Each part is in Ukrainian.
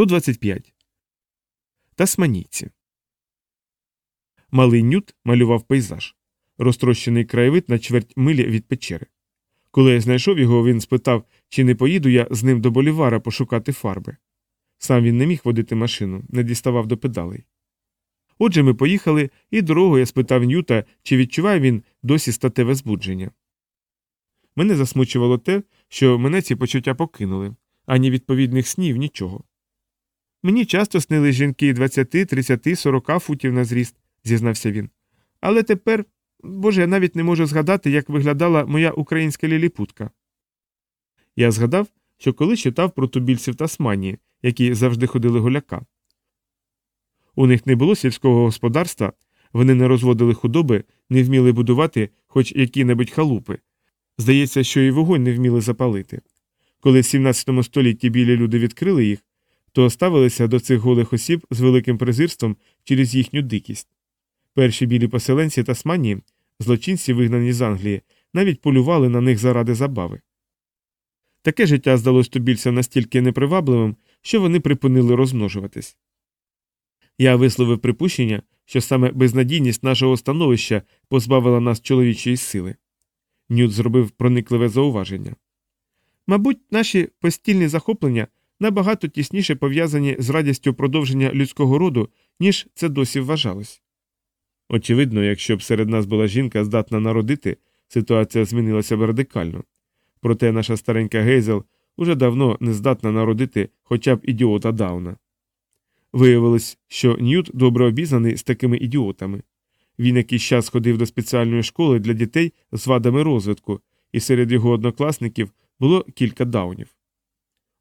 125. Тасманійці. Малий Нют малював пейзаж, розтрощений краєвид на чверть милі від печери. Коли я знайшов його, він спитав, чи не поїду я з ним до болівара пошукати фарби. Сам він не міг водити машину, не діставав до педалей. Отже, ми поїхали, і дорогою я спитав Ньюта, чи відчуває він досі статеве збудження. Мене засмучувало те, що мене ці почуття покинули, ані відповідних снів, нічого. Мені часто снили жінки 20, 30, 40 футів на зріст, зізнався він. Але тепер, боже, я навіть не можу згадати, як виглядала моя українська ліліпутка. Я згадав, що колись читав про тубільців Тасманії, які завжди ходили гуляка. У них не було сільського господарства, вони не розводили худоби, не вміли будувати хоч які-небудь халупи. Здається, що і вогонь не вміли запалити. Коли в 17 столітті білі люди відкрили їх, то ставилися до цих голих осіб з великим презирством через їхню дикість. Перші білі поселенці Тасманії, злочинці, вигнані з Англії, навіть полювали на них заради забави. Таке життя здалось тубільцям настільки непривабливим, що вони припинили розмножуватись. Я висловив припущення, що саме безнадійність нашого становища позбавила нас чоловічої сили. Нют зробив проникливе зауваження. Мабуть, наші постільні захоплення набагато тісніше пов'язані з радістю продовження людського роду, ніж це досі вважалось. Очевидно, якщо б серед нас була жінка здатна народити, ситуація змінилася б радикально. Проте наша старенька Гейзел уже давно не здатна народити хоча б ідіота Дауна. Виявилось, що Ньют добре обізнаний з такими ідіотами. Він якийсь час ходив до спеціальної школи для дітей з вадами розвитку, і серед його однокласників було кілька даунів.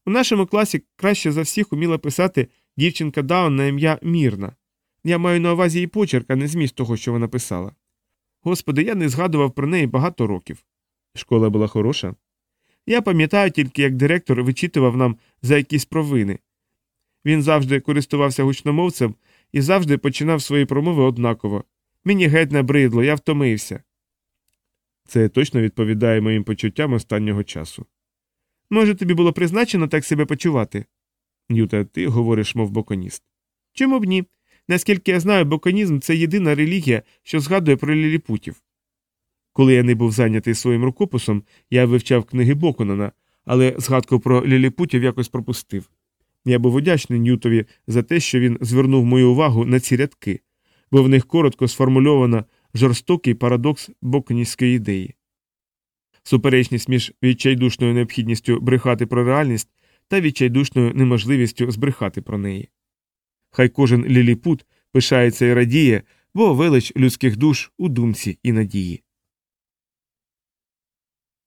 У нашому класі краще за всіх уміла писати дівчинка Даун на ім'я Мірна. Я маю на увазі її почерк, а не зміст того, що вона писала. Господи, я не згадував про неї багато років. Школа була хороша. Я пам'ятаю тільки, як директор вичитував нам за якісь провини. Він завжди користувався гучномовцем і завжди починав свої промови однаково. Мені геть набридло, я втомився. Це точно відповідає моїм почуттям останнього часу. Може, тобі було призначено так себе почувати? Ньюта, ти говориш, мов боконіст. Чому б ні? Наскільки я знаю, боконізм це єдина релігія, що згадує про ліліпутів. Коли я не був зайнятий своїм рукописом, я вивчав книги Боконана, але згадку про ліліпутів якось пропустив. Я був вдячний Ньютові за те, що він звернув мою увагу на ці рядки, бо в них коротко сформульовано жорстокий парадокс боконівської ідеї. Суперечність між відчайдушною необхідністю брехати про реальність та відчайдушною неможливістю збрехати про неї. Хай кожен ліліпут пишається і радіє, бо велич людських душ у думці і надії.